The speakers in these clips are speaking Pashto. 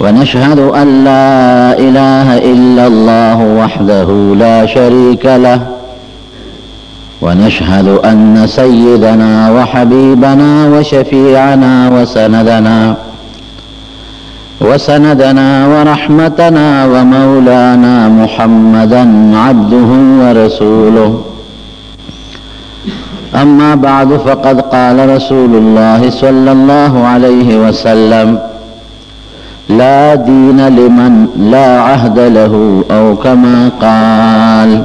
ونشهد أن لا إله إلا الله وحده لا شريك له ونشهد أن سيدنا وحبيبنا وشفيعنا وسندنا وسندنا ورحمتنا ومولانا محمدا عبده ورسوله اما بعد فقد قال رسول الله صلى الله عليه وسلم لا دين لمن لا عهد له او كما قال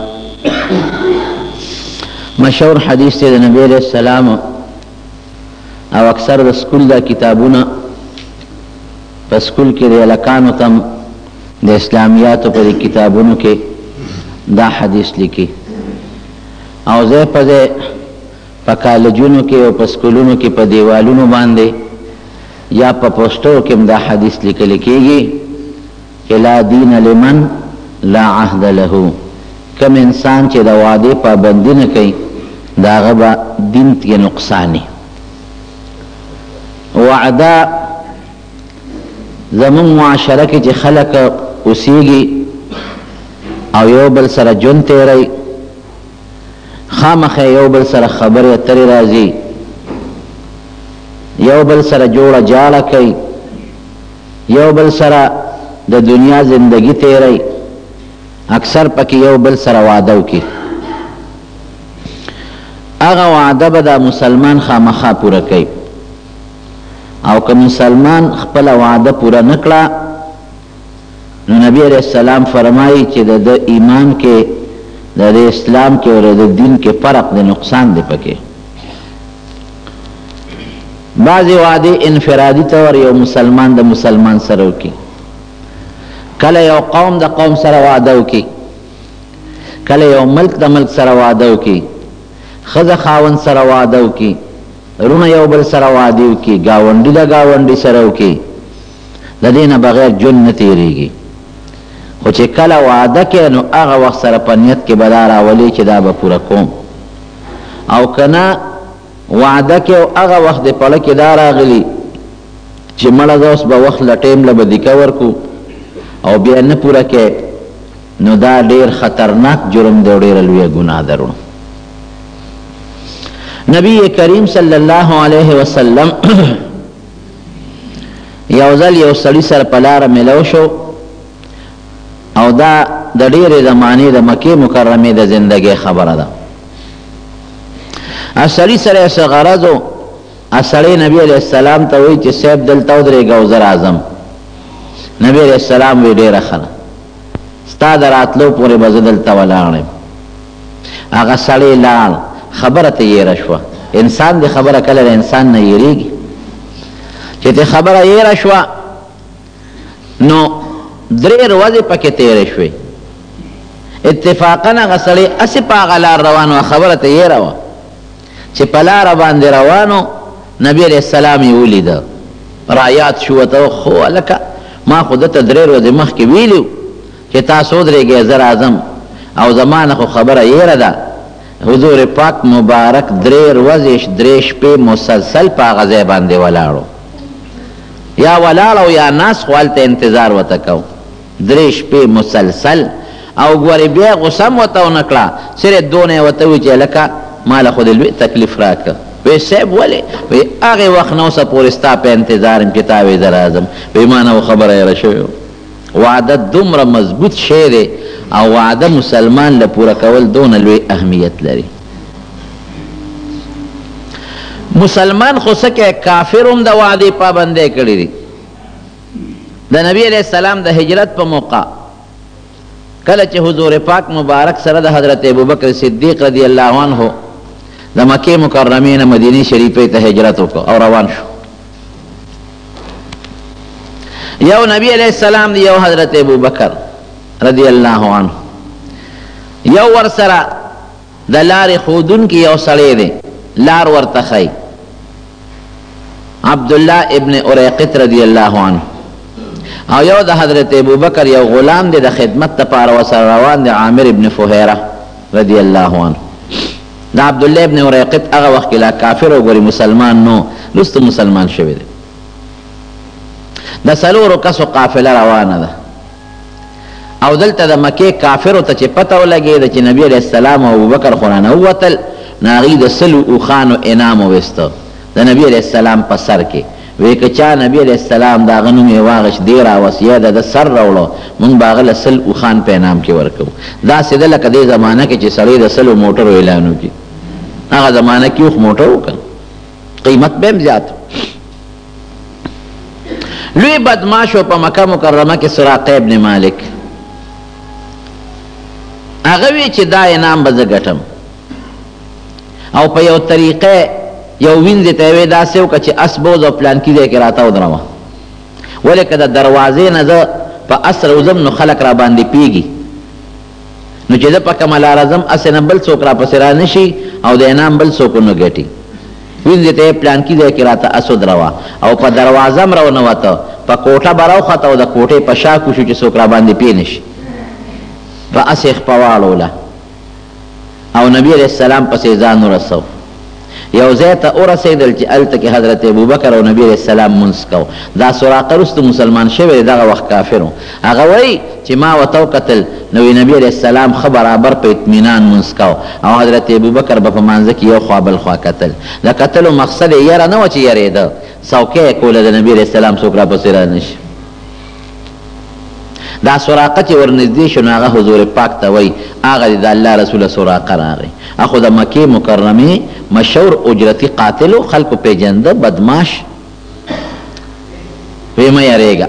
مشهور حدیث دی نبی علیہ السلام او اکثر د سکول دا کتابونه په سکول کې د الکانو تم د اسلامیاتو په کتابونو کې دا حدیث لیکي او زه په دې په کالجونو کې او په سکولونو کې په دیوالونو باندې یا په پوسټو کې دا حدیث لیکل کېږي چې لا دین لمن لا عهد له کم انسان چې د وعده پابندی نه کوي دا غبا دین کې نقصانی وعده زمونږ معاشره کې چې خلک اوسېږي او یو بل سره ژوند تېروي خامخې یو بل سره خبرې اترې راځي یو بل سره جوړه جاړه کوي یو بل سره د دنیا زندگی تیری اکثر پکې یو بل سره وعده وکړي هغه وعده به دا مسلمان خامخا پوره کوي او که مسلمان خپله وعده پوره نه کړه نو نبی علیه السلام فرمایي چې د ده ایمان کې د ده اسلام کې او د ده دین کې فرق دی نقصان دی پکې بعضې وعدې انفرادي طور یو مسلمان د مسلمان سره وکړي کله یو قوم د قوم سره وعده وکړي کله یو ملک د ملک سره وعده وکړي ښځه خاوند سره وعده وکړي رونه یو بل سره وعدی وکی ګاونډی د ګاونډی سره وکی د دینه بغیر جون نه تیریږي خو چې کله وعده کې نو هغه وخت سره په نیت کې بدار اولی چې دا به پوره کوم او کنا وعده کې او هغه وخت په لکه دار اغلی چې مړه زوس به وخت لټیم لبدی کور کو او بیا نه پوره کې نو دا ډیر خطرناک جرم دی او ډیره لویه ګناه ده وروڼو نبی کریم صلی الله علیه وسلم یو ځل یو سړی سره په لاره ملو شو او دا د ډېرې زمانې د مکې مکرمې د زندګۍ خبره ده سړی سره یې څه غرض و سړی نبی علیه السلام ته وایي چې صاحب دلته ودرېږه او زه راځم نبی علیه السلام وی ډېره ښه ستا د راتلو پورې به زه دلته ولاړ یم. هغه سړی لاړ، خبره ترې هېره شوه. انسان دې خبره کله له انسان نه هېرېږي. چې ترې خبره هېره شوه، نو درې ورځې پکې تېرې شوې. اتفاقا هغه سړی هسې په هغه لار روان و، خبره ترې هېره وه. چې په لاره باندې روان و، نبي علیه السلام یې ولید، رایاد شو، ورته و، خو هلکه! ما خو ده ته درې ورځې مخکې ویلي و، چې تاسو ودرېږئ، زه راځم او زما نه خو خبره هېره ده. حضور پاک مبارک درې ورځې درې شپې مسلسل په هغه ځای باندې ولاړ و، یا ولاړ او یا ناست، خو هلته انتظار ورته کاوه. درې شپې مسلسل او ګورې بیا یې غوسه هم ورته ونه کړه، صرف دونه یې ورته وویل چې هلکه ماله خو دې لوی تکلیف راکړ. ویې صیب ولې؟ ویې هغې وخت نه اوسه پورې ستا په انتظار یم چې تا وې زه راځم. ویې ما نه وه خبره هېره شوې وه. وعده دومره مضبوط شی دی او وعده مسلمان له پوره کول دونه لوی اهمیت لري. مسلمان خو څه کوي کافر هم د وعدې پابندۍ کړې دي. د نبی علیه السلام د هجرت په موقع کله چې حضور پاک مبارک سره د حضرت ابوبکر صدیق رضی الله عنه د مکه مکرمه نه مدینه شریفه ته هجرت وکړ او روان شو یو نبی علیہ السلام دی یو حضرت ابوبکر رضی الله عنه یو ور سره د لارې ښودونکي یو سړی دی لار ورته ښیي. عبدالله ابن اریقط رضی الله عنه او یو د حضرت ابوبکر یو غلام دی د خدمت لپاره ورسره روان دی عامر ابن فهیره رضی الله عنه د عبدالله ابن اریقط هغه وخت کې لا کافر وګوري مسلمان نو وروسته مسلمان شوی دی د څلورو کسو قافله روانه ده او دلته د مکې کافرو ته چې پته ولګېده چې نبي علیه السلام او ابوبکر خو رانه ووتل، نو هغوی د سلو اوښانو انعام وویست د نبي علیه السلام په سر کې، وې که چا نبي علیه السلام د هغه نوم یې واغشت، دې راوست، یا یې د ده سر راوړ، موږ به هغه له سل اوښان په انعام کې ورکوو. داسې ده لکه دې زمانه کې چې سړی د سلو موټرو اعلان وکړي. هغه زمانه کې اوښ موټر و که نه؟ قیمت به هم زیات و. لوی بدمعاش په مکه مکرمه کې سراقه ابن مالک هغه وی چې دا انعام به زه ګټم او په یو طریقه یو وینځ ته وی داسې وکړه چې اسبوز او پلان کې ځای کې راته ودرمه ولې که د دروازې نه زه په اسر وزم نو خلک را باندې پیږي نو چې زه په کومه لاره ځم هسې نه بل څوک راپسې رانشي او د انعام بل څوک ونه ګټي وینځې ته یې پلانکي ځای کې راته اس ودراوه او په دروازه هم راونوته، په کوټه به راوخته او د کوټې په شا کوشو چې څوک راباندې پې نه شي. په اس یې خپه واړوله او نبي علیه السلام پسې یې ځان ورساوه. یو ځای ته ورسېدل چې هلته کې حضرت ابوبکر او نبي علیه السلام لمونځ کاوه. دا سراقه وروسته مسلمان شوی دی، دغه وخت کافر و. هغه وايي چې ما ورته وکتل نو وي نبي عليه السلام ښه برابر په اطمينان لمونځ کاو او حضرت ابوبکر به په لمانځه کې يو خوا بل خوا کتل د کتلو مقصد يې يره نه وه چې يرېده څوکۍ يې کوله د نبي عليه السلام څوک راپسې رانشي دا سراقه چې ورنږدې شو نو هغه حضور پاک ته وایي هغه دی د الله رسول سراقه راغی اخو د مکې مکرمې مشهور اجرتي قاتل خلکو پېژنده بدماش ویې مه یریږه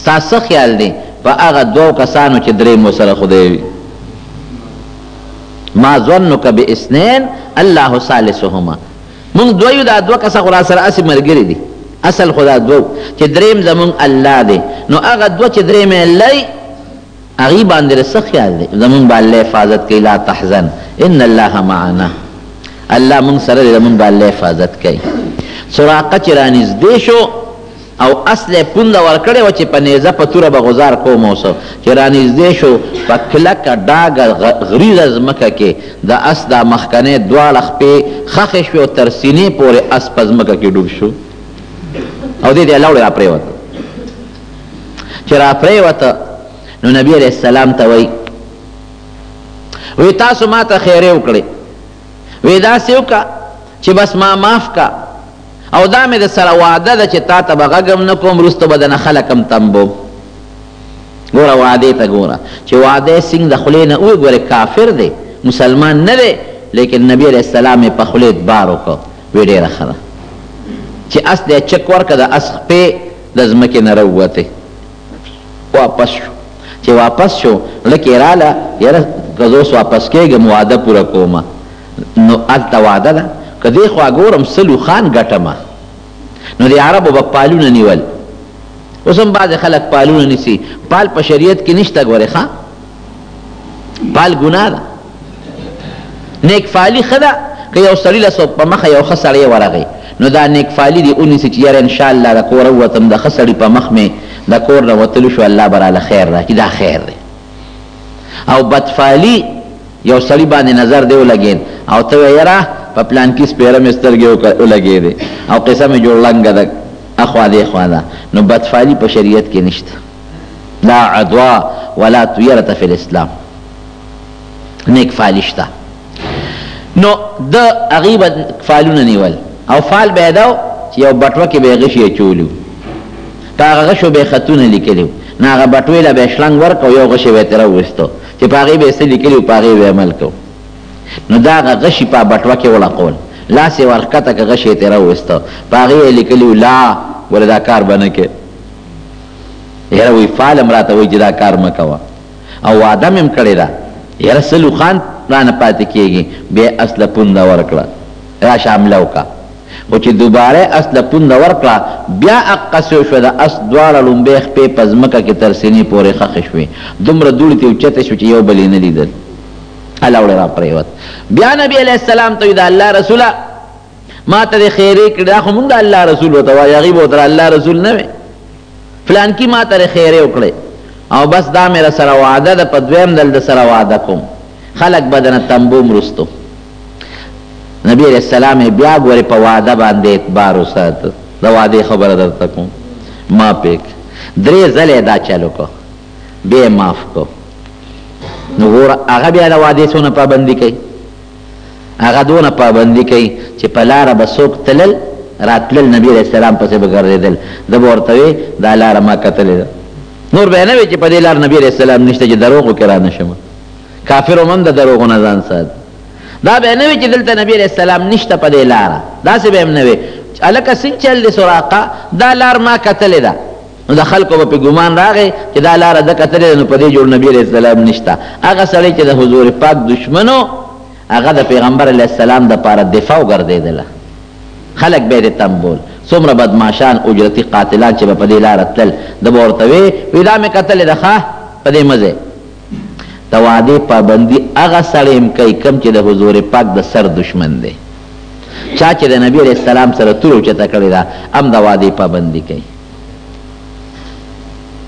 ستا څه خیال دی په هغه دوو کسانو چې دریم ورسره خدای وي؟ ما ظنک باثنین الله ثالثهما مونږ دوه یو دا دوه کسه خو راسره هسې ملګري دي اصل خو دا دوه چې دریم زمونږ الله دی نو هغه دوه چې دریم الله یې هغوی باندې د څه خیال دی زمونږ به الله حفاظت کوي لا تحزن ان الله معنا الله مونږ سره دی زمونږ به الله حفاظت کوي سراقه چې رانږدې شو او اس له یې پونده ورکړې وه چې په نېزه په توره به غزار کوم او څه چې رانږدې شو په کلکه ډاګه غریزه ځمکه کې د اس دا مخکنۍ دواړه خپې ښخې شوې او تر سینې پورې اس په ځمکه کې ډوب شو او دې ته یې لوړې راپرېوته چې راپرېوته نو نبی علیه السلام ته وایي وی تاسو ما ته خیرې وکړې وی داسې وکړه چې بس ما معاف کا او دا مې درسره وعده ده چې تاته به غږ هم نه کوم وروسته به درنه خلک هم تمبوم ګوره وعدې ته ګوره چې وعده یې څنګه د خولې نه ووایي ګورې کافر دی مسلمان نه دی لیکن نبی علیه السلام یې په خولې ادبار وکړ وی ډېره ښه ده چې اس دی چک ورکړه د اس خپې د ځمکې نه راووتې واپس شو چې واپس شو لکه رااله یاره که زه اوس واپس کېږم وعده پوره کوم نو هلته وعده ده که دې خوا ګورم څه لوښان ګټم نو د عربو به پالونه نیول اوس هم بعضې خلک پالونه نیسي پال په شریعت کې نشته ګورې ښه پال ګناه ده نیک فعالی ښه ده که یو سړي له څوک په مخه یو ښه سړی ورغی نو دا نیک فعالی دې ونیسي چې یاره انشاءالله د کوره ووتم د ښه سړي په مخ مې د کور نه وتلو شو الله به راله خیر راکړي دا خیر دی او بدفعالی یو سړي باندې نظر دی ولګېد او ته وایې یاره په پلان کې سپېره مې سترګې ولګېدې او قصه مې جوړ لنګه ده اخوا دې خوا ده نو بدفعالی په شریعت کې نشته لا عدوا ولا طیرت فی الاسلام نیک فعالی شته نو د هغوی به فعالونه نیول او فعال به یې دا و چې یو بټوه کې به یې غشي اچولي وو په هغه غشو به یې خطونه لیکلي وو نو هغه بټوې له به یې شلنګ ورکړ او یو غشی به یې ترې راوویستو چې په هغې به یې څه لیکلي وو په هغې به یې عمل کوو نو دا هغه غشي په بټوه کې ولقول لاس یې ورښکته که غشی یې ترې راوویستو په هغې یې لیکلي وو لا ولې دا کار به نه کې یاره وی فال هم راته وایي چې دا کار مه کوه او وعده مې هم کړې ده یاره څه لوخان رانه پاتې کېږي بیا یې اسله پونده ورکړه راشه حمله وکړه خو چې دوباره یې اسله پونده ورکړه بیا هغسې وشوه د اس دواړه ړومبۍ خپې په ځمکه کې تر سینې پورې ښخې شوې دومره دوړي ترې اوچتې شوې چې یو بل یې نه لیدل الله وړې راپرېوت بیا نبي علیه السلام ته وي د الله رسوله ما ته دې خیرې کړې دا خو مونږ د الله رسول ورته وایي هغوی به ورته الله رسول نه وی فلانکي ما ته دې خیرې وکړې او بس دا مې راسره وعده ده په دویم ځل د سره وعده کوم خلک به درنه تمبو مرستو نبی علیہ السلام بیا ګورې په وعده باندې اعتبار وساته د وعدې خبره درته کوم ما پیک درې ځلې دا چلو کو بیا معاف کو نو ګوره هغه بیا د وعدې څونه پابندي کوي هغه دونه پابندي کوي چې په لاره به څوک تلل راتلل نبي علیه السلام پسې به ګرځېدل ده به ورته وې دا لاره ما کتلې ده نور به یې نه وې چې په دې لار نبي علیه السلام نشته چې دروغو کې رانه شم کافر هم د دروغو نه ځان ساتي دا به نه وي چې دلته نبی علیہ السلام نشته په دې لار داسې به هم نه وي الکه څنګه چل دي سراقه دا لار ما کتلې ده نو د خلکو به په ګمان راغی چې دا لاره ده کتلې ده نو په دې جوړ نبي علیه السلام نشته هغه سړی چې د حضور پاک دشمن و هغه د پیغمبر علیه السلام دپاره دفاع وګرځېدله خلک به یې د تم بول څومره بدمعاشان اجرتي قاتلان چې به په دې لاره تلل ده به ورته وې وی دا مې کتلې ده ښه په دې مه ځئ د وعدې پابندي هغه سړی هم کوي کوم چې د حضور پاک د سر دشمن دی چا چې د نبی علیه السلام سره تور اوچته کړې ده هم د وعدې پابندي کوي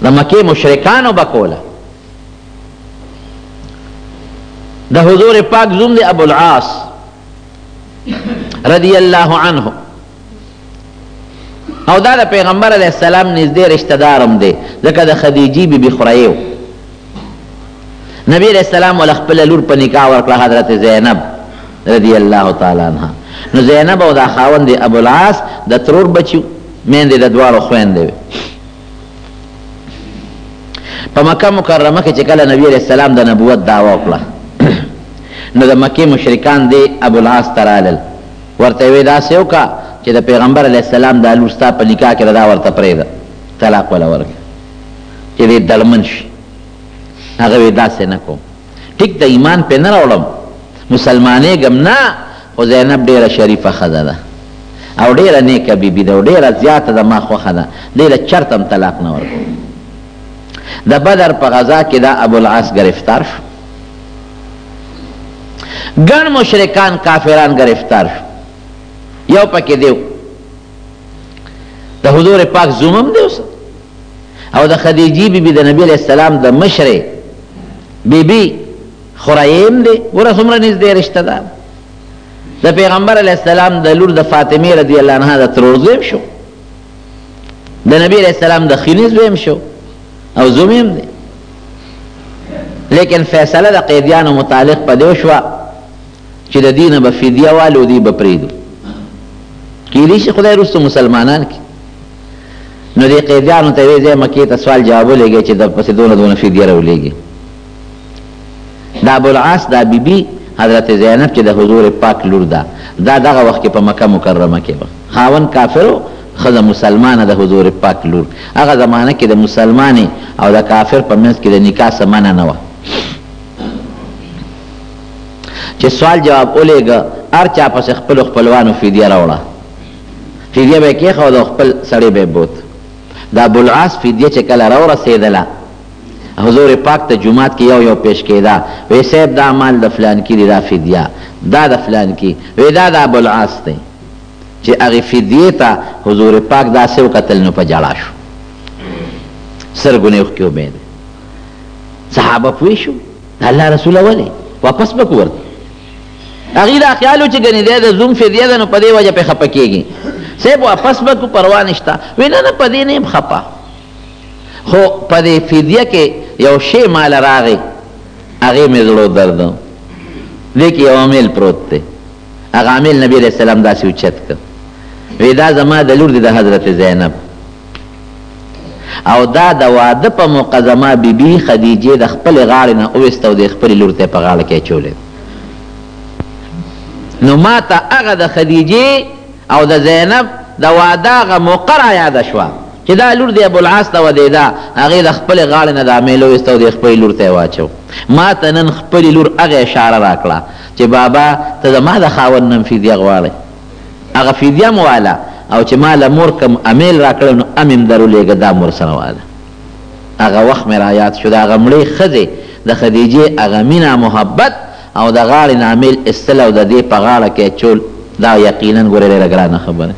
د مکې مشرکانو به کوله د حضور پاک زوم دی ابو العاص رضی الله عنه او دا د پیغمبر علیه السلام نږدې رشتہ دارم دی ځکه د خدیجی بیبي بی خورایو نبی علیہ السلام ول خپل لور په نکاح ورکړه حضرت زینب رضی الله تعالی عنها نو زینب او دا خاوند ابو العاص د ترور بچو میندې د دواړو خويندې وي په مکه مکرمه کې چې کله نبی علیہ السلام د نبوت دعوا وکړه نو د مکه مشرکان دی ابو العاص ترالل ورته وی دا سیو کا چې د پیغمبر علی السلام د لور ستا په نکاح کې دا ورته پرې ده طلاق ولا ورکړه چې دې دړمن شي هغه وې داسې نه کوم ټیک د ایمان په نه راوړم مسلمانې ګم نه خو زینب ډیره شریفه خزه ده او ډیره نیکه بیبي ده او ډیره زیاته ده ما خوښه ده دې له چرته هم طلاق نه ورکوم د بدر په غزا کې دا ابو العاص گرفتار شو ګڼ مشرکان کافران گرفتار شو یو پکې دیو د حضور پاک زوم هم دی اوس او د خدیجی بی بی د نبی علیہ السلام د مشره بی بی خرایم دی ګوره څومره نږدې رشته ده د پیغمبر علیه السلام د لور د فاطمې رضی الله عنها د ترور زوی هم شو د نبی علیه السلام د خینې زوی هم شو او زوم هم دی لیکن فیصله د قیدیانو متعلق په دې وشوه چې د دینه به فدیه والو دی به پریدو کیدی شي خدای رسو مسلمانان کی نو دې قیدیانو ته ویځه مکه ته سوال جواب لګی چې د پسې دونه دونه فدیه راولېږي دا ابو العاص دا بیبي بی حضرت زینب چې د حضور پاک لور ده دا دغه وخت په مکه مکرمه کې و خاون کافرو خزه مسلمانه د حضور پاک لور هغه زمانه کې د مسلمانې او د کافر په منځ کې د نکاح سمانه نه و چې سوال جواب ولېږه، هر چا پسې خپلو خپلوانو فدیه راوړه. فدیه به یې کېښوده او خپل سړی به یې بوت. د ابوالعاص فدیه چې کله راورسېدله، حضور پاک ته جومات کې یو یو پېش کېده، وې صیب دا مال د فلانکي دی، دا فدیه، دا د فلانکي، وې دا د ابوالعاص دی. چې هغې فدیې ته حضور پاک داسې وکتل نو په ژړا شو. سترګو نه یې اوښکې وبهېدې. صحابه پوه شو. الله رسوله ولې واپس به ورته هغوی دا خیال و چې ګنې دی د زوم فدیه ده نو په دې وجه پرې خفه کېږي صاحب واپس به کو پروا نشته وی نه نه په دې نه یم خفه خو په دې فدیه کې یو شی مال راغی هغې مې زړه درد دې کې یو عامل پروت دی هغه عامل نبی علیه السلام داسې اوچت کړ وی دا زما د لور دی د حضرت زینب او دا د واده په موقع زما بي بي خديجې د خپلې غاړې نه وويسته او د يې خپلې لور ته يې په غاړه کې اچولی دی. نو ما ته هغه د خديجې او د زينب د واده هغه موقع راياده شوه چې دا لور د ابوالعاص ته ودېده، هغې د خپلې غاړې نه دا ميل وويست او د يې خپلې لور ته يې واچو. ما ته نن خپلې لور هغه اشاره راکړه چې بابا ته زما د خاوند نه هم فديه غواړې؟ هغه فدیه هم واله او چې ما له مور کوم امیل راکړی نو ام هم درولېږه دا هم ورسره واله. هغه وخت مې رایاد شو د هغه مړې ښځې د خدیجې هغه مینه، محبت او د غاړې نه امیل ایستل او د دې په غاړه کې اچول دا یقیناً ګورې ډېره ګرانه خبره ده.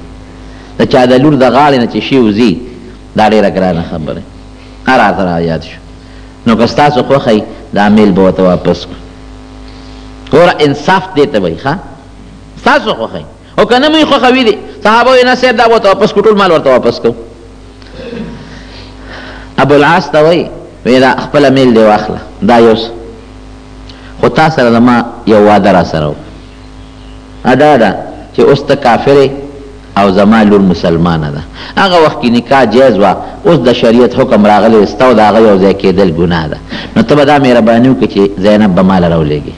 د چا د لور د غاړې نه چې شی وځي دا ډېره ګرانه خبره ده. هغه راته رایاد شو. نو که ستاسو خوښه وي دا امیل به ورته واپس کړو. ګوره انصاف دې ته وایي ښه. تاسو خو خی او کنه مې خو خوي دي صحابه یې نه سید دا وته واپس کوټول مال ورته واپس کو ابو العاص ته وای ویرا خپل میل دی واخله دا یوس خو تاسو سره ما یو وعده را سره ادا دا چې اوس ته کافر او زما لور مسلمانه ده هغه وخت کې نکاح جایز و اوس د شریعت حکم راغلی استاو دا غي او ځای کېدل ګناه ده نو ته به دا مهرباني وکړي چې زینب به مال راولېږي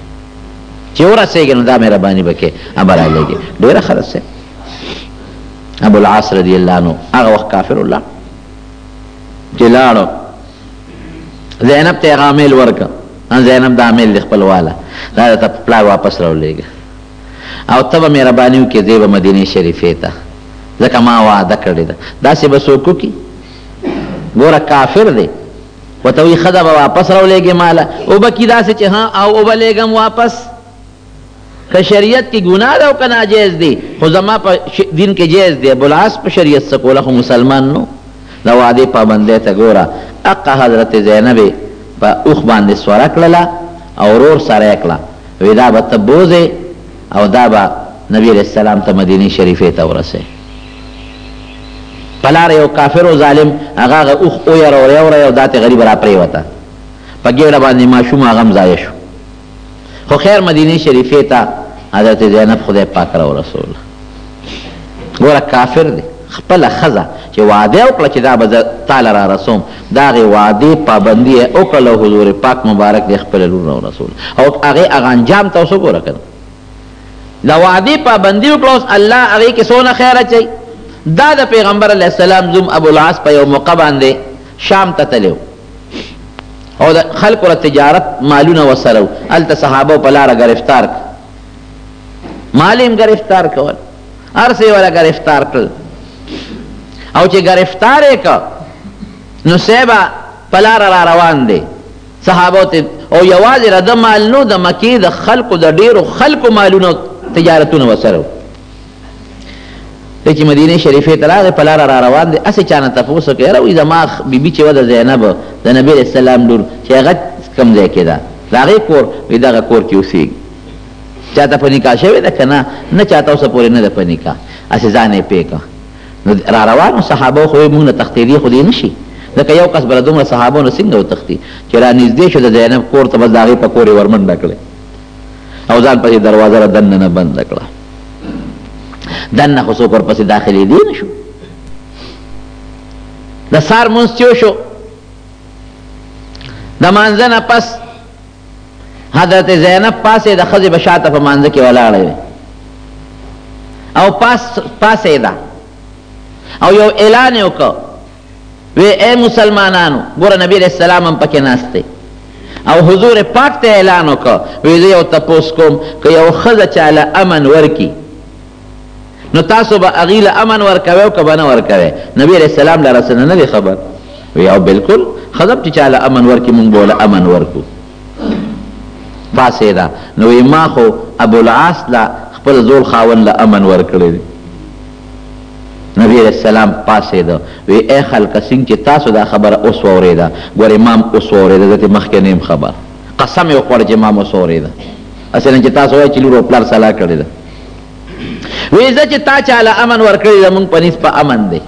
چې ورسېږي نو دا مهرباني به کې امر علیږي ډېره ښه ده صاحب ابو العاص رضی الله عنه هغه وخت کافر الله چې لاړو زینب ته هغه امیل ورکړ ان زینب دا امیل د خپل واله دا ته پلار واپس راولېږه او ته به مهرباني وکړې دی به مدینې شریفې ته ځکه ما وعده کړې ده داسې به څوک وکړي ګوره کافر دی ورته وایي ښځه به واپس راولېږې ماله وبه کړي داسې چې ها او وبه لېږم واپس که شریعت کې ګناه ده او که ناجایز دی خو زما په دین کې جایز دی ابوالعاص په شریعت څه کوله خو مسلمان نو د وعدې پابندۍ ته ګوره اقه حضرت زینب یې په اوښ باندې سوره کړله او ورور سره یې کړه وایي دا به ته بوځې او دا به نبي علیه السلام ته مدینې شریفې ته ورسوې پلار یو کافر او ظالم هغه هغه اوښ ویره او یوره یو داتې غریب را پرېوته په ګېډه باندې ماشوم هغه هم ضایع شو خو خیر مدینې شریفې ته حضرت زینب خدای پاک راورسوله ګوره کافر دی خپله ښځه چې وعده وکړه چې دا به زه تاله را رسوم د هغې وعدې پابندي یې وکړله حضور پاک مبارک دی خپله لور راورسوله او هغې هغه انجام ته اوس وګوره که د وعدې پابندي وکړه اوس الله هغې کې څونه خیر اچوي دا د پیغمبر علیه السلام زوم ابوالعاص په یو موقع باندې شام ته تللی او د خلکو له تجارت مالونه ورسره وو هلته صحابه په لاره ګرفتار کړ مال یې هم ګرفتار کول هر څه یې ولا ګرفتار کړل او چې ګرفتار یې کړ نو صیبه په لاره را روان دی صحابه ته او یوازې را د مال نو د مکې د خلکو د ډیرو خلکو مالونه او تجارتونه وسره وو چې مدینه شریفه ته راغی په لاره را روان دی اسې چانه تپوس وکړ یاره وایي زما بیبي چې وه د زینب د نبي علیه السلام لور چې هغه کوم ځای کې ده د هغې کور وایي دغه کور کې اوسېږي چاته په نکاح شوې ده که نه نه چاته اوسه پورې نه ده په نکاح اسې ځان یې پېکه نو را روانو صحابو خو یې موږ نه تښتېدی خو دې نه شي ځکه یو کس به له دومره صحابو نه څنګه وتښتي چې را نږدې شو د زینب کور ته بس د هغې په کور یې ورمنډه کړې او ځان پسې دروازه له دننه بنده کړه دننه خو څوک ورپسې داخلېدی نه شو د سهار لمونځ چې وشو د مانځه نه پس حضرت زینب پاسې د خزې بشاته په مانځ کې ولاړې وي او پاس پاسې دا او یو اعلان یې وکړ وی اے مسلمانانو ګوره نبی علیہ السلام هم پکې ناست دی او حضور پاک ته اعلان وکړ وی زه یو تپوس کوم که یو ښځه چاله امن ورکي نو تاسو به هغوی له امن ورکوئ او که به نه ورکوئ نبي علیه السلام لره څه نه دی خبر وی او بلکل ښځه چې چا له امن ورکړي مونږ به له امن ورکړو پاسېده نو وی ما خو ابوالعاص له خپل زوړ خاوند له امن ورکړی دی نبی علیہ السلام پاسېده وی ای خلکه څنګه چې تاسو دا خبره اوس واورېده ګورې ما هم اوس واورېده زه ترې مخکې نه یم خبر قسم یې وخوړ چې ما هم اوس واورېده هسې نه چې تاسو وایئ چې لور او پلار سلا کړې ده وی زه چې تا چاله امن ورکړی زمونږ په نس په امن دی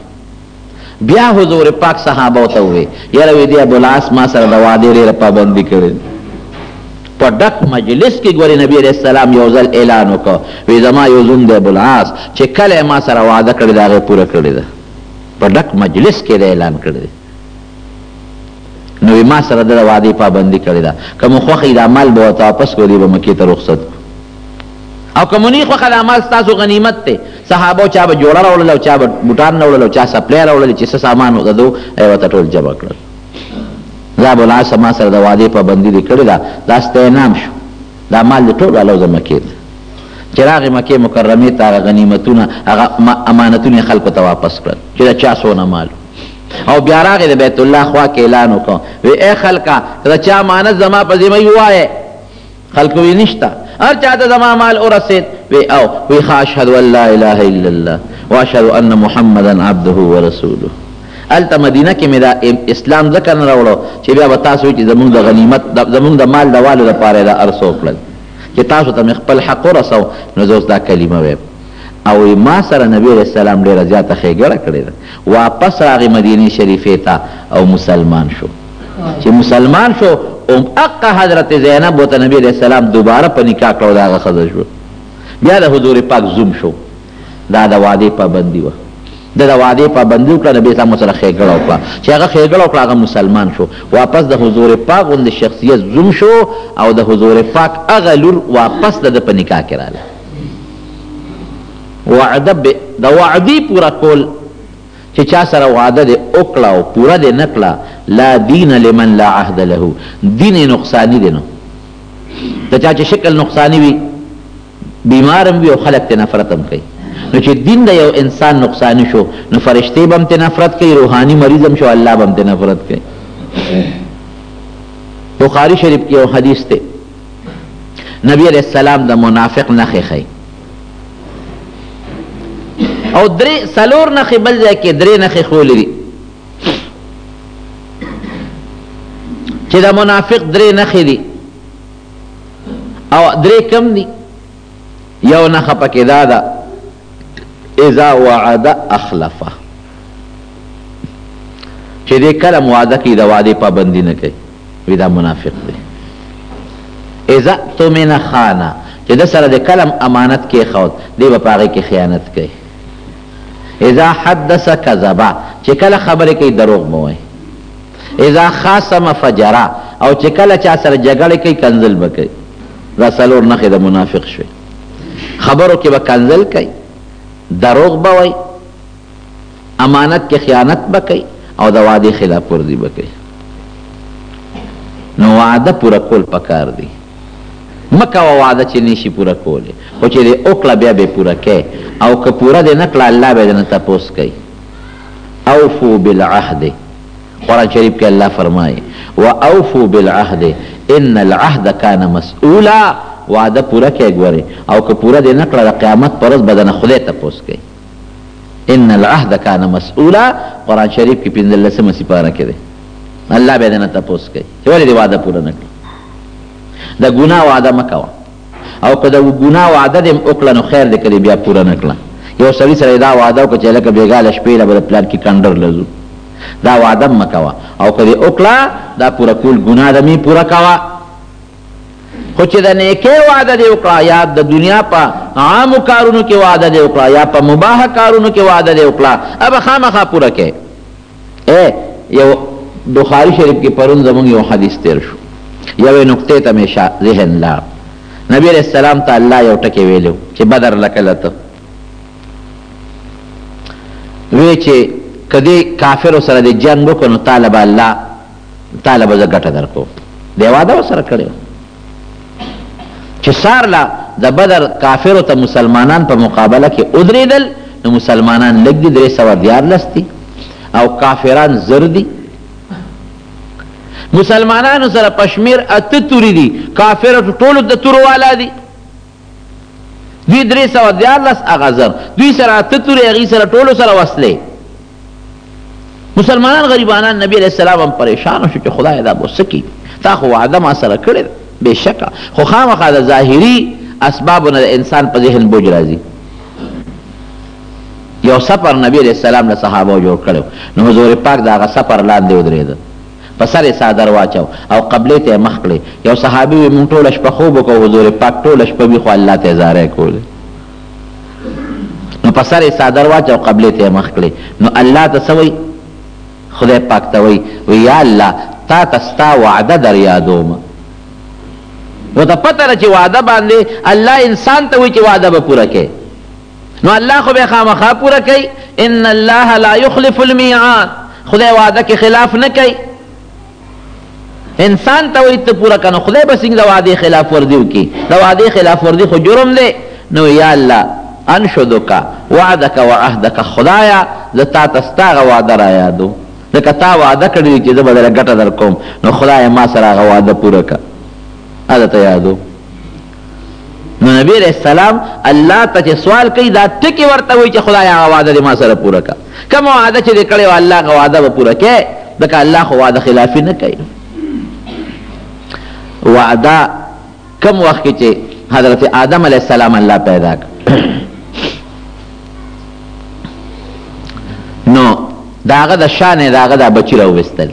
بیا حضور پاک صحابه ته وی یاره وی دی ابو لاس ما سره د وعده ډیره پابندي کړې په ډک مجلس کې ګوري نبی علیہ السلام یو ځل اعلان وکړ وی زما یو زوم دی ابو لاس چې کله ما سره وعده کړې دا غي پوره کړې ده په ډک مجلس کې اعلان کړې نو ما سره د وعده پابندي کړې ده کوم خوخي د عمل به واپس کولی به مکه ته رخصت او که مو نی خوښه دا مال ستاسو غنیمت دی صحابو چا به جوړه راوړل او چا به بوټان راوړل او چا سپلی راوړل چې څه سامان وو ددو یې ورته ټول جمع کړل زه ابوالعاص ما سره د وعدې پابندي دې کړې ده دا ستا انعام شو دا مال دې ټول الوزه مکې ته چې راغې مکې مکرمې ته هغه غنیمتونه هغه امانتونه یې خلکو ته واپس کړل چې د چا څونه مال او بیا راغې د بیت الله خوا کې اعلان وکړ وی ای خلکه که د چا امانت زما په ذمه یې ووایه خلکو وی نشته هر چا ته زما مال ورسید وی او وی ښه اشهد ان لا اله الا الله واشهد ان محمدا عبده ورسوله هلته مدینه کې مې دا اسلام ځکه نه راوړو چې بیا به تاسو وایئ چې زمونږ د غنیمت زمونږ د مال د والو لپاره یې دا هر څه وکړل چې تاسو ته مې خپل حق ورسو نو زه اوس دا کلمه وایم او ما سره نبی علیه السلام ډېره زیاته ښېګړه کړې ده واپس راغی مدینې شریفې ته او مسلمان شو چې مسلمان شو ام اقا حضرت زینب وته نبی علیہ السلام دوباره په نکاح کړو دا غخذ شو بیا د حضور پاک زوم شو دا د وعده پابندي و د د وعده پابندي وکړه نبی تاسو سره خېګړه وکړه چې هغه خېګړه وکړه هغه مسلمان شو واپس د حضور پاک غوند شخصیت زوم شو او د حضور پاک هغه لور واپس د په نکاح کې رااله وعده د وعدي پورا کول چه چا سره وعده دی اوکړه او پوره دی نه کړه لا دین لمن لا عهد له دین یې نقصانی دی نو د چا چه شکل نقصانی وی بیمار هم وی او خلق ته نفرت هم کوي نو چې دین د یو انسان نقصانی شو نو فرشتې به هم ته نفرت کوي روحانی مریض هم شو الله به هم ته نفرت کوي بخاری شریف کې یو حدیث دی نبی علیہ السلام د منافق نخې خی او درې سلور نخې بل ځای کې درې نخې خولې دي چې د منافق درې نخې دي او درې کم دي یو نخه پکې دا ده اذا وعد اخلفه چې دې کلم وعده کې د وعده پابندي نه کوي وی دا منافق دی اذا تمن خانه چې د سره د کلم امانت کې خود دی په هغه کې خیانت کوي اذا حدث كذبا چې کله خبرې کوي دروغ مو وي اذا خاصم فجرا او چې کله چا سره جګړه کوي کنزل بکړي دا څلور نخې د منافق شوي خبرو کې به کنزل کوي دروغ به وي امانت کې خیانت به کوي او د وعدې خلاف ورزي به کوي نو وعده پوره کول پکار دي مکه و وعده چې نشي پوره کولی خو چې دې وکړه بیا به پوره کوي او که پوره دې نه کړه الله به درنه تپوس کوي اوفو بالعهد قرآن شریف کې الله فرمایي واوفو بالعهد ان العهد کان مسئولا وعده پوره کوي ګوري او که پوره دې نه کړه د قیامت پر ورځ به درنه خدای تپوس کوي ان العهد کان مسئولا قرآن شریف کې پنځلسمه سپاره کې دی الله به دنه تپوس کوي چې ولې دې وعده پوره نه کړه د ګناه وعده مه کوه او که د ګناه وعده دې وکړه نو خیر دې کړي بیا پوره نه کړه یو سړي سره دا وعده وکړه چې لکه بېګاله شپې له به پلان کې کنډر لزو دا وعده مه کوه او که دې وکړه دا پوره کول ګناه ده مې پوره کوه خو چې د نیکه وعده دی وکړه یا د دنیا په عام کارونو کې وعده دی وکړه یا په مباح کارونو کې وعده دی وکړه اب خامخا پوره کې اے یو بخاری شریف کې پرون زموږ یو حدیث تیر شو یو نقطه ته مې ذهن لا نبی علیہ السلام ته الله یو ټکی ویلو چې بدر لکلت وی چې کدی کافر سره د جنگ وکړو طالب الله تاله به زه ګټه درکوم دی واده ورسره کړی چې سار لا د بدر کافرو ته مسلمانان په مقابله کې ودرېدل نو مسلمانان لږ دي درې سوه دیارلس دي او کافران زر دي مسلمانانو سره پشمیر اته توري دي کافر ټولو د تورو والا دي دوی درې سوه دیارلس هغه زر دوی سره اته تورې هغې سره ټولو سره وسلې مسلمانان غریبانان نبی علیه السلام هم پریشان شو چې خدای دا به څه کېږي تا خو وعده ما سره کړې ده بېشکه خو خامخا د ظاهري اسبابو نه د انسان په ذهن بوج راځي یو سفر نبی علیه السلام له صحابو جوړ کړی نو حضور پاک د هغه سفر لاندې ودرېده په سر یې څادر واچاوه او قبلې ته یې مخ کړې. یو صحابي وي، مونږ ټوله شپه خوب وکړ، حضور پاک ټوله شپه ویښ و، الله ته یې زارۍ کولې. نو په سر یې څادر واچاوه، قبلې ته یې مخ کړې. نو الله ته څه وایي؟ خدای پاک ته وایي، وایي، یا الله! تا ته ستا وعده در یادوم. ورته پته ده چې وعده باندې الله انسان ته وایي چې وعده به پوره کړې. نو الله خو به خامخا پوره کوي ان الله لا يخلف الميعاد خدای وعده کې خلاف نه کوي انسان ته وي ته پوره کنه خدای به څنګه وعده خلاف ورزي وکي دا وعده خلاف ورزي خو جرم دی نو یا الله انشدک وعدک وعهدک خدایا زتا تستاغه وعده را یادو ځکه تا وعده کړی چې زه به در ګټه در کوم نو خدای ما سره هغه وعده پوره کړه هغه ته یادو نو نبی علیه السلام الله ته چې سوال کوي دا ټکې ورته وایي چې خدای هغه وعده دې ما سره پوره کړه کومه وعده چې دې کړې وه الله هغه وعده به پوره کړې ځکه الله خو وعده خلافي نه کوي وعده کم وخت کې چې حضرت آدم علیه السلام الله پیدا کړ نو داغه د شان داغه د بچی راوستل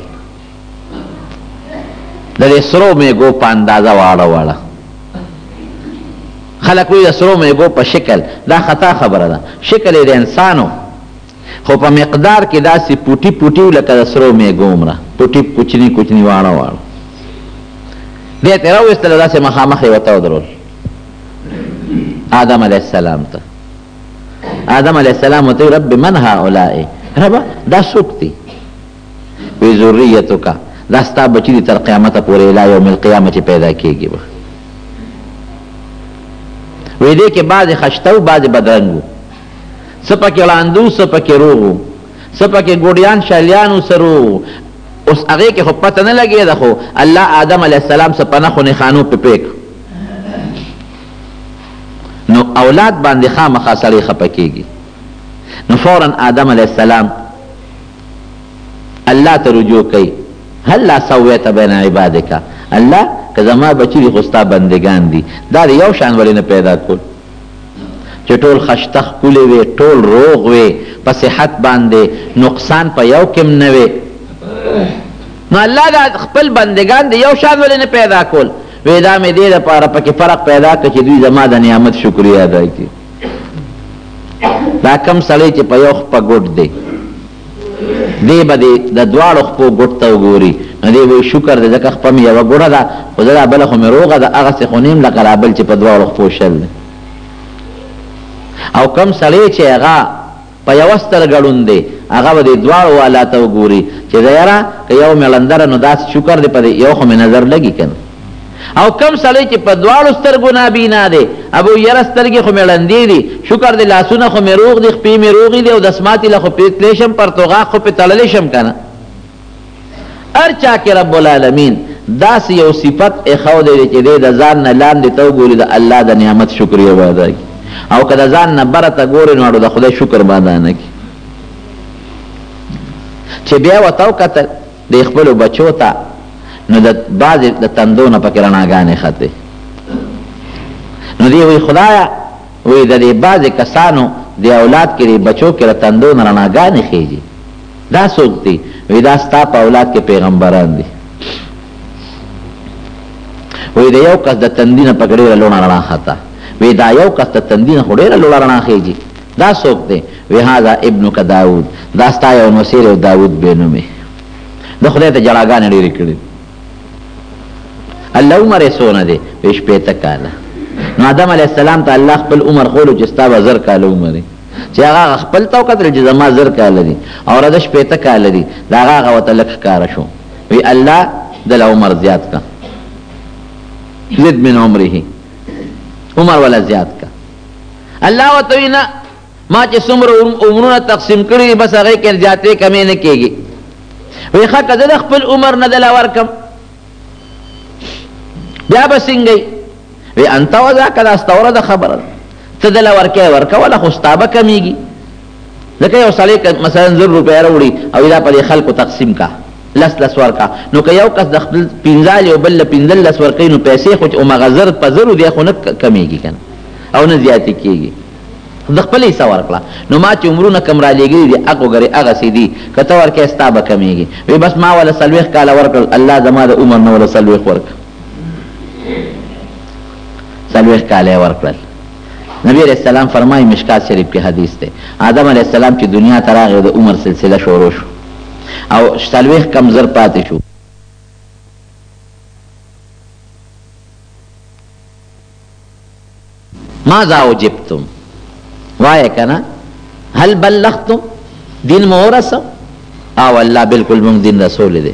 د دې سرو میګو په اندازه واړه واړه خلک وي د سرو میګو په شکل دا خطا خبره ده شکل یې د انسانو خو په مقدار کې داسې پوټي پوټي لکه د سرو میګو عمره پوټي کوچني کوچني واړه واړه دې ته راوستل داسې مخامخ یې وته ودرول آدم علیه السلام ته آدم علیه السلام ته رب من هؤلاء رب دا څوک دي وی ذریتک دا ستا بچی دی تر قیامت پورې الی یوم القیامه چې پیدا کیږي به وی دې کې بعضې خشته او بعضې بدرنګ وو څه پکې ړانده وو څه پکې روغ وو څه پکې ګوډیان شلیان وو څه روغ وو اوس هغې کې خو پته نه لګېده خو الله آدم علیه السلام څه په نښو نښانو پې پوه نو اولاد باندې خامخا سړی خفه کېږي نو فورا آدم علیه السلام الله ته رجوع کوي هلا سویت بین عبادک الله که زما بچي دي خو ستا بندګان دي دا دې یو شان ولې نه پیدا کول چې ټول خشته ښکلي وي ټول روغ وي په صحت باندې نقصان په یو کې هم نه وي نو الله دا خپل بندگان دی یو شان ولې نه پیدا کول وې دا مې دې لپاره پکې فرق پیدا کړ چې دوی زما د نعمت شکریا ادا کړي دا کم سړی چې په یو خپه ګوټ دی دی به دی د دواړو خپو ګوټ ته وګوري نو دی وایي شکر دی ځکه خپه مې یوه ګوړه ده خو زه دا بله خو مې روغه ده هغسې خو نه یم لکه دا بل چې په دواړو خپو شل دی او کم سړی چې هغه په یوه سترګه ړوند دی، هغه به دې دواړو والا ته وګوري چې ده یاره که یو مې ړنده ده نو داسې شکر دی په دې یو خو مې نظر لګي که نه؟ او کوم سړی چې په دواړو سترګو نابینا دی، هغه به وي یاره سترګې خو مې ړندې دي، شکر دی لاسونه خو مې روغ دي، خپې مې روغې دي، اودس ماتي له خو پرې تلی شم، پرتوغاښ خو پرې تړلی شم که نه؟ هر چا کې رب العالمین داسې یو صفت ایښودی دی چې دی د ځان نه لاندې ته وګوري د الله د نعمت شکریه به ادا کړي او که د ځان نه بره ته ګوري نو د خدای شکر به ادا نه کړي چې بیا ورته وکتل د خپلو بچو ته نو د بعضې د تندو نه پکې رڼاګانې ختې نو دی وایي خدایه وایي د دې بعضې کسانو د اولاد کې د بچو کې د تندو نه رڼاګانې خېږي دا څوک دي؟ وایي دا ستا په اولاد کې پیغمبران دي. وایي د یو کس د تندي نه پکې ډېره لوړه رڼا خته. وایي دا یو کس د تندي نه خو ډېره لوړه رڼا خېژي. دا څوک دی؟ وایي هذا ابنک داود، دا ستا یو نوسیر یو داود بې نومې. د خدای ته جړاګانې ډېرې کړي. الله عمر یې څونه دی؟ وایي شپېته کاله. نو آدم علیه السلام ته الله خپل عمر ښولو چې ستا به زر کاله عمر چې هغه خپل تو کتل چې زما زر کال دي او رد شپې ته کال دي دا هغه وتلک کار شو وی الله دل عمر زیات کا زد من عمره عمر ولا زیات کا الله وتوینا ما چې څومره عمرونه تقسیم کړی بس هغه کې زیاتې کمې نه کیږي وی خا کده خپل عمر نه دلا ورکم بیا به څنګه وي انت وذاک دا ستوره د خبره ته دل ورکه ورکه ولا خو ستابه کمیږي ځکه یو سړی مثلا زر روپۍ راوړي او دا په خلکو تقسیم کا لس لس ورکا نو که یو کس د خپل پنځال یو بل پنځل لس ورکې نو پیسې خو او مغزر په زرو دی خو نه کمیږي کنه او نه زیاتې کیږي د خپل حصه ورکړه نو ما چې عمرونه کم را لېږلي دي حق وګرې هغسې دي که ته ورکې ستا به کمېږي وې بس ما وله څلوېښت کاله ورکړل الله زما د عمر نه وله څلوېښت ورکړه څلوېښت کاله یې ورکړل نبی علیہ السلام فرمایي مشکات شریف کې حدیث دی آدم علیہ السلام چې دنیا ته راغی د عمر سلسله شروع شو او څلوېښت کم زر پاتې شو ماذا اجبتم وای کنه هل بلغتم دین مو ورسو او الله بالکل موږ دین رسول دي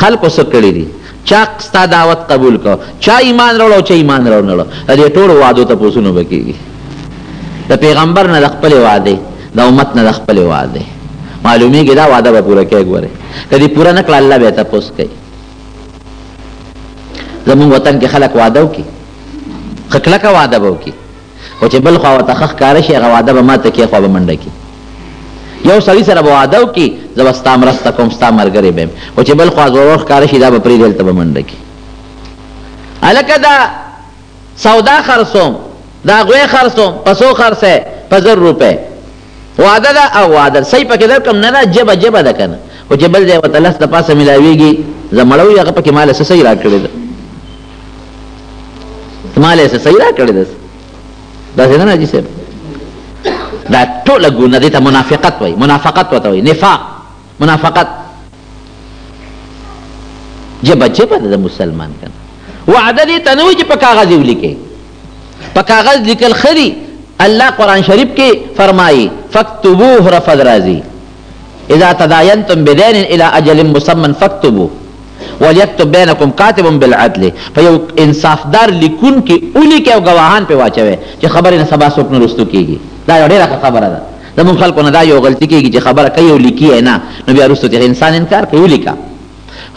خلکو څه کړی دي چا ستا دعوت قبول کو چا ایمان راوړو چا ایمان راوړل د دې ټولو وعدو ته پوسونه وکړي د پیغمبر نه د خپل وعده د امت نه د خپل وعده معلومیږي دا وعده به پوره کوي ګوره کدی پوره نکړه الله به تاسو کوي زمونږ وطن کې خلک واده وکړي ښه کلکه واده به وکړي خو چې بل خوا ورته ښه ښکاره شي هغه واده به ماته کړي خوا به منډه کړي یو سړي سره به واده وکړي زه به ستا مرسته کوم ستا ملګری به یم خو چې بل خوا زورور ښکاره شي دا به پرېږدي هلته به منډه کړي هلکه دا سودا خرڅوم دا غوی خرڅوم پسو خرڅه په زر روپۍ وعده ده او وعده صحیح پکې درکم نه نه جبه جبه ده کنه خو چې بل ځای ورته لس د پاسه ملاویږي زه مړوي هغه پکې مال څه صحیح راکړی ده مال څه صحیح راکړی ده دا څنګه نه دي صاحب دا ټول ګونه دي ته منافقت وای منافقت وته وای نفاق منافقت جبه جبه د مسلمان کنه وعده دې ته نه وي چې په کاغذ ولیکې په کاغذ لیکل خري الله قرآن شریف کې فرمایي فاکتبوه رفض راځي اذا تداینتم بدین الى اجل مسمى فاکتبوه وليكتب بينكم كاتب بالعدل په یو انصافدار لیکون کې اولی کې او گواهان په واچوي چې خبره نه سبا سوک نه رستو کیږي دا یو ډیره خبره ده زموږ خلکو نه دا یو غلطي کېږي چې خبره کوي او لیکي یې نه، نو بیا وروسته ترې انسان انکار کوي، ولیکه.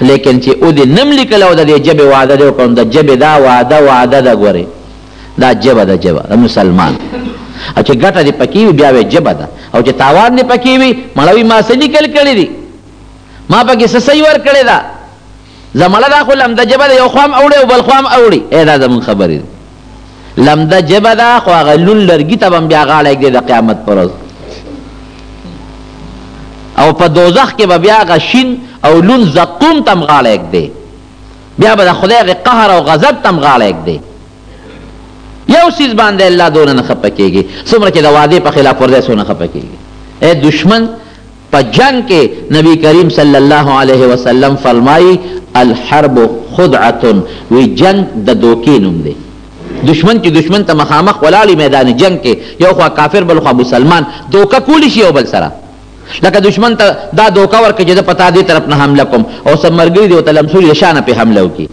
لیکن چې او دې نه هم لیکله او د دې ژبې وعده دې وکړه، نو د ژبې دا وعده وعده ده، ګورې! دا ژبه ده، ژبه د مسلمان. او چې ګټه دې پکې وي، بیا وایې ژبه ده او چې تاوان دې پکې وي، مړوي ما څه لیکل کړي دي؟ ما پکې څه صحیح ورکړې ده؟ زمړه دا خو لمده جبه ده یو خوام اوړي او بل خوام اوړي اې دا زمون خبرې دي لمده جبه ده خو هغه لون لرګي ته به بیا غاړه ږدي د قیامت پر ورځ او په دوزخ کې به بیا هغه شین او لون زقوم ته هم غاړه ږدي بیا به د خدای هغې قهر او غضب ته هم غاړه ږدي یو څیز باندې الله دونه نه خفه کېږي څومره چې د وعدې په خلاف ورځی څونه خفه کېږي اې دشمن په جنګ کې نبی کریم صلی الله علیه وسلم فرمايي، الحرب خدعة، وي جنګ د دوکې نوم دی. دښمن چې دښمن ته مخامخ ولاړ وي میدان جنګ کې، یو خوا کافر بل خوا مسلمان، دوکه کولی شي یو بل سره. لکه دښمن ته دا دوکه ورکړي چې زه په تا دې طرف نه حمله کوم او څه ملګري دې ورته لمسولي له شا نه پرې حمله وکړي.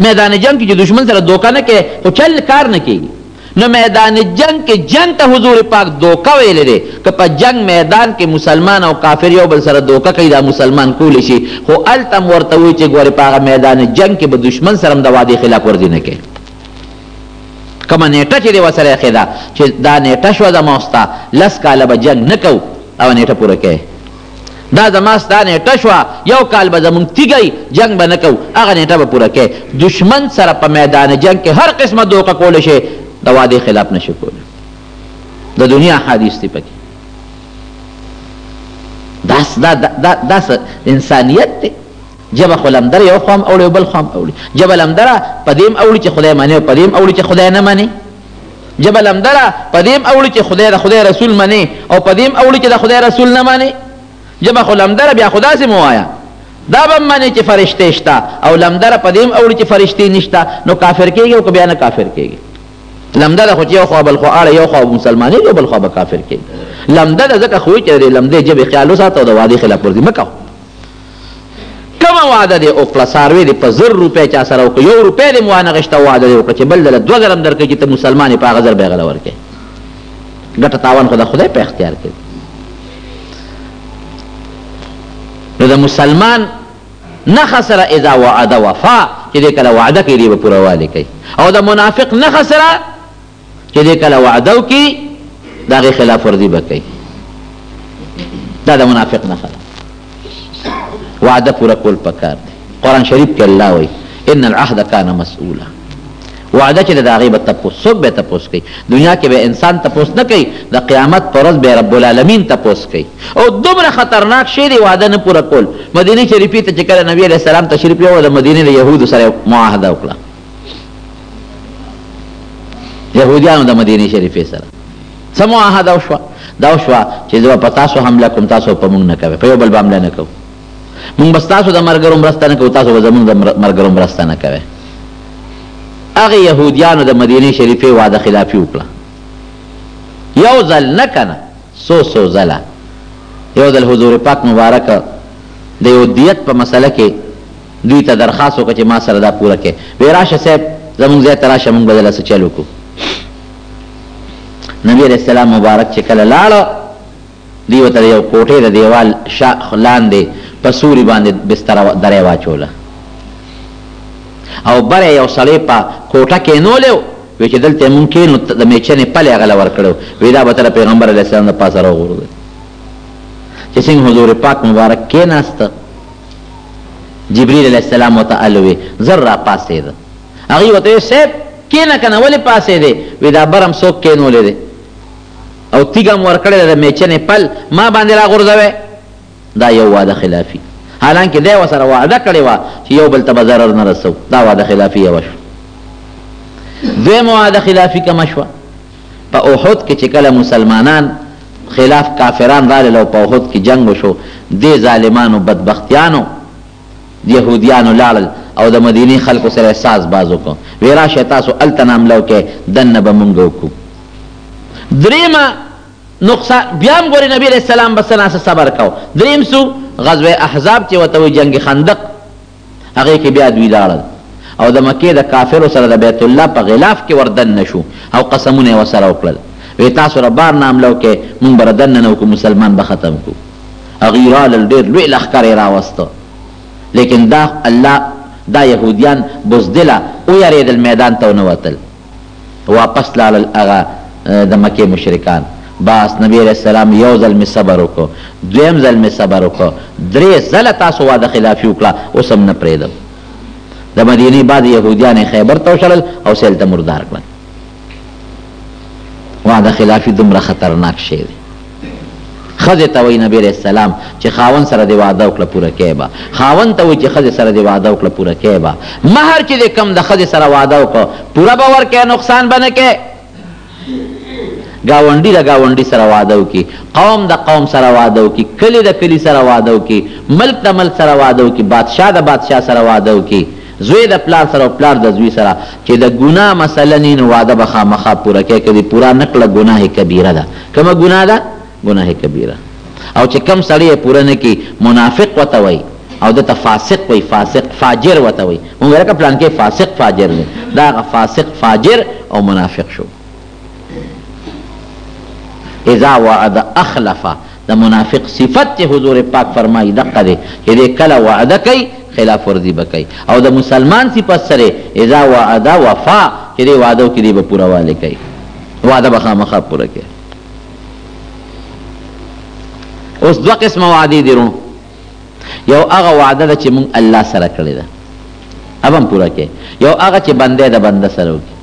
میدان جنګ کې چې دښمن سره دوکه نه کوې خو چل کار نه کېږي. نو میدان جنګ کې جنګ ته حضور پاک دوکه ویلې دی که په جنګ میدان کې مسلمان او کافر یو بل سره دوکه کوي دا مسلمان کولی شي خو هلته هم ورته وایي چې ګورې په هغه میدان جنګ کې به دشمن سره هم د وعدې خلاف ورزي نه کوي کومه نیټه چې دی ورسره ایښې ده چې دا نیټه شوه زما او ستا لس کاله به جنګ نه کوو او نیټه پوره کوي دا زما ستا نیټه شوه یو کال به زمونږ تیږی جنګ به نه کوو هغه نیټه به پوره کوې دشمن سره په میدان جنګ کې هر قسمه دوکه کولی شې د وعدې خلاف نه شې کولی د دنیا حدیث دی پکې داس دا دا داس انسانیت دی جبه خو لمدر یو خوام اوړي بل خوام اوړي جبه لمدر پدیم اوړي چې خدای مانی او پدیم اوړي چې خدای نه مانی ژبه لمده ده په دې هم اوړي چې خدای د خدای رسول منې او په دې هم اوړي چې د خدای رسول نه منې ژبه خو لمده ده بیا خو داسې مه وایه دا به هم منې چې فرشتې شته او لمده ده په دې هم اوړي چې فرشتې نشته نو کافر کېږي او که بیا نه کافر کېږي لمده ده خو چې یو خوا بل خوا اړه یو خوا مسلمانېږي او بل خوا به کافر کېږي لمده ده ځکه خو چې د لمدې ژبې خیال وساته او د وعدې خلاف ورځي مه کوه کومه وعده دې وکړه څاروی دې په زر روپۍ چا سره وکړ یو روپۍ دې مو وانه غشته او وعده دې وکړه چې بل دله دوه زره هم درکوي چې ته مسلمان یې په هغه زر به یې غله ورکوې ګټه تاوان خو د خدای په اختیار کې نو د مسلمان نخ سره اذا وعده وفا چې دې کله وعده کوي دې به پوره والی کوي او د منافق نخ سره چې دې کله وعده وکړي د هغې خلاف ورزي به کوي دا د منافق نښه ده وعده پوره کول پکار دی قرآن شریف کې الله وایي ان العهد کان مسؤولا وعده چې د هغې به تپوس څوک به تپوس کوي دنیا کې به انسان تپوس نه کوي د قیامت پر ورځ به رب العالمین تپوس کوي او دومره خطرناک شی دی وعده نه پوره کول مدینې شریفې ته چې کله نبي علیه السلام تشریف یووړ د مدینې له یهودو سره معاهده وکړه يهوديانو د مدینه شریفې سره څه معاهده وشوه دا وشوه چې زه په تاسو حمله کوم تاسو په موږ نه کوئ په یو بل به حمله نه کوو موږ به ستاسو د ملګرو مرسته نه کوو تاسو به زموږ د ملګرو مرسته نه کوئ هغه يهوديانو د مدینه شریفې وعده خلافي وکړه یو ځل نه کنه سو سو ځله یو ځل حضور پاک مبارک د یو دیت په مسله کې دوی ته درخواست وکړه چې ما سره دا پوره کړئ. وې راشه صاحب زموږ ځای ته راشه موږ به دله څه چل وکړو. نبي عليه السلام مبارک چې کله لاړ دوی ورته د یو کوټې د دیوال شا لاندې په سوري باندې بستر دری واچوله او بره یو سړی په کوټه کېنولی وی چې دلته مونږ کېنو د میچنې پلی هغه له ورکړو وی دا به تر پیغمبر علیه السلام د پاسه راوغورځوي چې څنګه حضور پاک مبارک کېناسته جبريل عليه السلام ورته ال وي، زر راپاڅېد. هغوی ورته وويل، صيب! کېنه کنه ولې پاڅېدې؟ وي دا بر هم څوک کېنولې دی او تيږه هم ورکړې ده، د مېچنې پل ما باندې راغورځوې؟ دا يو وعده خلافي حالانکه دی ورسره وعده کړې وه چې يو بل ته به ضرر نه رسوو، دا وعده خلافي يوه شوه. دويمه وعده خلافي کومه شوه؟ په احد کې چې کله مسلمانان خلاف کافران رالل او په احد کې جنګ وشو دې ظالمانو بدبختیانو یهودیانو لاړل او د مدینې خلکو سره ساز باز وکړو وی راشه تاسو هلته نه حمله وکړئ دننه به مونږ وکړو درېیمه نقصان بیا هم ګورې نبي علیه السلام به څه ناڅه صبر کو درېیم څو غزوه احزاب چې ورته وایي جنګ خندق هغه کې بیا دوی لاړل او د مکې د کافرو سره د بیت الله په غلاف کې وردننه شو او قسمونه یې ورسره وکړل وی تاسو را بار نه حمله وکړئ مونږ به ردننه وکړو مسلمان به ختم کړو هغوی رالل ډېر لوی لښکر یې راوسته لیکن دا الله دا یهودیان بزدله ویرېدل میدان ته ونه وتل واپس لاړل هغه د مکې مشرکان بس نبی علیه السلام یو ځل مې صبر وکړو دویم ځل مې صبر وکړو درې ځله تاسو وعده خلافي وکړه اوس هم نه پرېږدم د مدینې بعد یهودیان یې خیبر ته وشړل او سیل ته مردار کړل وعده خلافي دومره خطرناک شی دی ښځې ته وایي نبي علیه السلام چې خاوند سره دې وعده وکړه پوره کوې به خاوند ته وایي چې ښځې سره دې وعده وکړه پوره کوې به مهر چې دې کم د ښځې سره وعده وکړه پوره به ورکوې نقصان به نه کوې گاونډي د گاونډي سره واده وکي قوم د قوم سره واده وکي کلی د کلی سره واده وکي ملک د ملک سره واده وکي بادشاه د بادشاه سره واده وکي زوی د پلار سره او پلار د زوی سره چه د ګناه مسله نی نو وعده به خامخا پوره کړی که دی پوره نکړه ګناه کبیره ده کومه ګناه ده ګناه کبیره او چه کوم سړی یې پوره نکی منافق وته وایی او ده ته فاسق وایی فاسق فاجر وته وایی مونږ لکه پلانکی فاسق فاجر دی دا هغه فاسق فاجر او منافق شو اذا وعد اخلفه د منافق صفت چې حضور پاک فرمايي دقه دی چې دی کله وعده کوي خلاف ورزي به کوي او د مسلمان صفت څه دی اذا وعد وفا چې دی وعده وکړي دی به پوره والی کوي وعده به خامخا پوره کوي اوس دوه قسمه وعدې دي رونو یو هغه وعده ده چې مونږ الله سره کړې ده هغه هم پوره کوي یو هغه چې بنده د بنده سره وکړي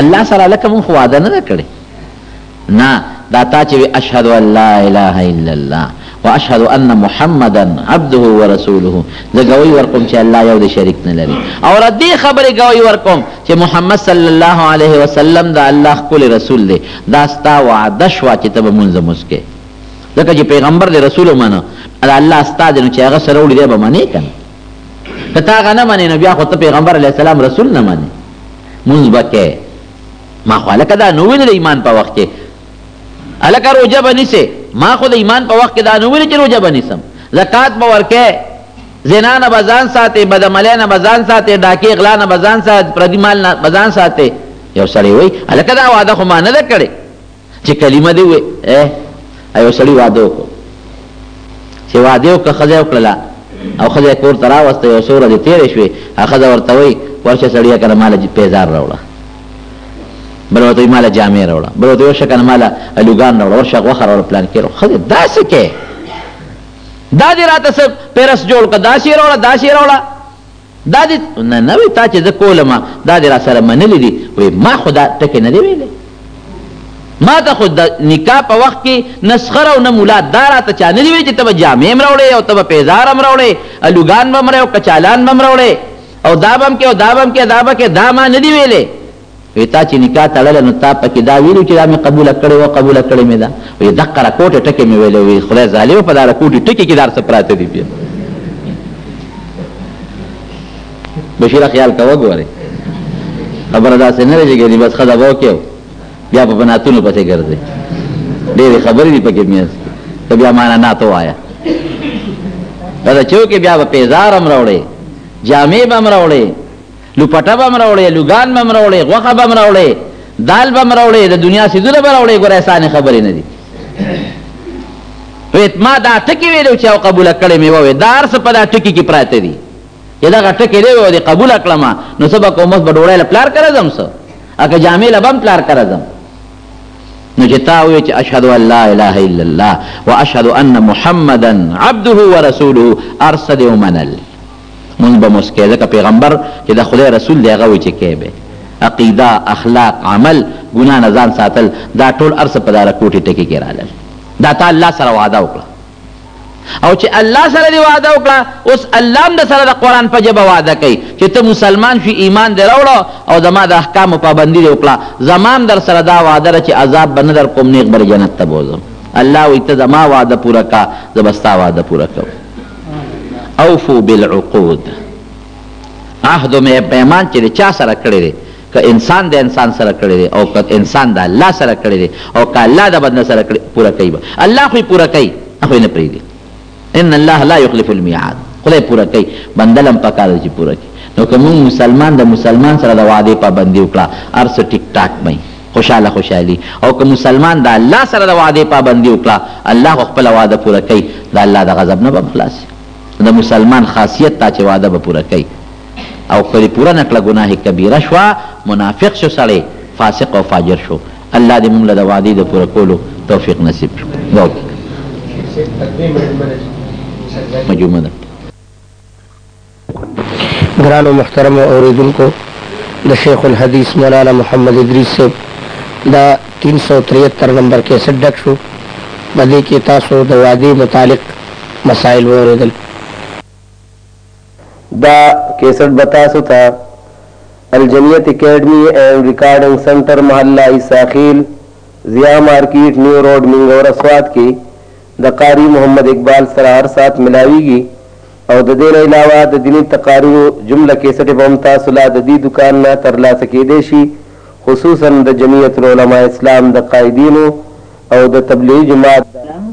الله سره لکه مونږ وعده نه ده کړې نه دا تا چې وی اشهد ان لا اله الا الله واشهد ان محمدا عبده ورسوله زه ګوي ورکوم چې الله یو دې شریک نه لري او را دې خبرې ګوي ورکوم چې محمد صلی الله علیه وسلم دا الله خپل رسول دی دا ستا وعده شوه چې ته به مونځ مسکې ځکه چې پیغمبر دې رسول ومنه دا الله ستا دی نو چې هغه سره وړي دی به منې کنه که تا هغه نه منې نو بیا خو ته پیغمبر علیه السلام رسول نه منې مونځ به کې ما خو هلکه دا نه ویل د ایمان په وخت کې هلکه روژه به نیسې ما خو د ایمان په وخت کې دا نه ویل چې روژه به نیسم زکات به ورکې زنا نه به ځان ساتې بدعملۍ نه به ځان ساتې ډاکې غلا نه به ځان ساتې پردي مال نه به ځان ساتې یو سړی وایي هلکه دا واده خو ما نه ده کړې چې کلمه دې وې ا یو سړي واده وکړو چې واده وکړه خزه وکړه او خزه کور ترا وسته یو سور دې تیر شوي اخزه ورته وي ورشه سړیا کنه مال دې پیزار راوړه بل ورته مال جامې راوړه بل ورته ورشه کنه مال الوګان راوړه ورشه غوخه راوړه پلان کړو خزه داسې کې دا دې راته سب پیرس جوړ کړه داسې راوړه داسې راوړه دا دې نه نه وي تا چې زه کولم دا دې راسره منلي دي وایي ما خو دا ټکی نه دی ویلی ما ته خو د نکاح په وخت کې نه سخره او نه مولا دا راته چا نه دي ویلي چې ته به جامې هم راوړې او ته به پیزار هم راوړې الوګان به هم راوړې او کچالان به هم راوړې او دا به هم کې او دا به هم کې دا به کې دا ما نه دي ویلی وی تا چی نکاح تړله نو تا پکی دا ویلی وو چی دا می قبوله کړی وه قبوله کړی می ده وی دقه رکوټی ټکی می ویلی وی خدای ظالمه په دا رکوټی ټکی کی دا هرڅه پراته دی بیا بشیره خیال کوه ګوره خبره داسې نه ده چې ګنې بس ښځه به وکړي بیا په بناتونو پسې ګرځي ډېرې خبرې دي پکې منځ کې ته بیا مانا ناتو وایه دا چې وکړې بیا به پیزار هم راوړې جامې به هم راوړې لوپټه به هم راوړې، لوګان به هم راوړې، غوښه به هم راوړې، دال به هم راوړې، د دنیا څیزونه به راوړې، ګوره اسانې خبرې نه دي. ویت ما دا ټکي ویلو چې او قبول کړې مې ووې دا هر څه په دا ټکي کې پراته دي چې دغه ټکي دی وې قبول کړم نو سبا کوم اوس بډوړې له پلار کرا زم سو اګه جامې له بم پلار کرا زم نو چې تا وې چې اشهد ان لا اله الا الله واشهد ان محمدن عبده ورسوله ارسل ومنل مونږ به موسکه ځکه پیغمبر چې د خدای رسول دی هغه وی چې کې به عقیده اخلاق عمل ګناه نه ځان ساتل دا ټول ارس په دار کوټی ټکی کې رالل دا تا الله سره وعده وکړه او چې الله سره دی وعده وکړه اوس الله هم د سره د قران په جبه وعده کوي چې ته مسلمان شې ایمان دې راوړو او زما د احکام پابندي دې وکړه زمام در سره دا وعده چې عذاب بنه در کوم نیک بر جنت ته بوزم الله وي ته زما وعده پوره کا زبستا وعده پوره کوم اوفو بالعقود عهد او پیمان چې د چا سره کړی دی که انسان د انسان سره کړی دی او که انسان د الله سره کړی دی او که الله د بنده سره کړی پوره کوي به الله خو پوره کوي خو نه پریږدي ان الله لا یخلف المیعاد خدای پوره کوي بنده لم پکار چې پوره کوي نو که موږ مسلمان د مسلمان سره د وعده پابندي وکړه هر څه ټیک ټاک وي خوشاله خوشالي او که مسلمان د الله سره د وعدې پابندي وکړه الله خو خپله وعده پوره کوي د الله د غضب نه به هم خلاص شي د مسلمان خاصیت دا چې وعده به پوره کوي او که دې پوره نه کړه ګناه کبیره شوه منافق شو سړی فاسق او فاجر شو الله دې موږ له د وعدې د پوره کولو توفیق نصیب کړي مجموعه ده ګرانو محترمو اوریدونکو د شیخ الحدیث مولانا محمد ادریس صیب دا تین سو تریتر نمبر کیسټ ډک شو په دې کې تاسو د وعدې متعلق مسایل واوریدل. دا کیسټ به تاسو ته الجنیت اکیډمي اینډ ریکارډنګ سنټر محله عیسی خیل ضیا مارکیټ نیو روډ مینګوره سوات کې د قاري محمد اقبال سره هر ساعت ملاویږي او د دې نه علاوه د دیني تقاریر جمله کیسټې به هم تاسو له د دې دوکان نه تر لاسه کېدای شي، خصوصاً د جمعیت العلماء اسلام د قائدینو او د تبلیغي جماعت د.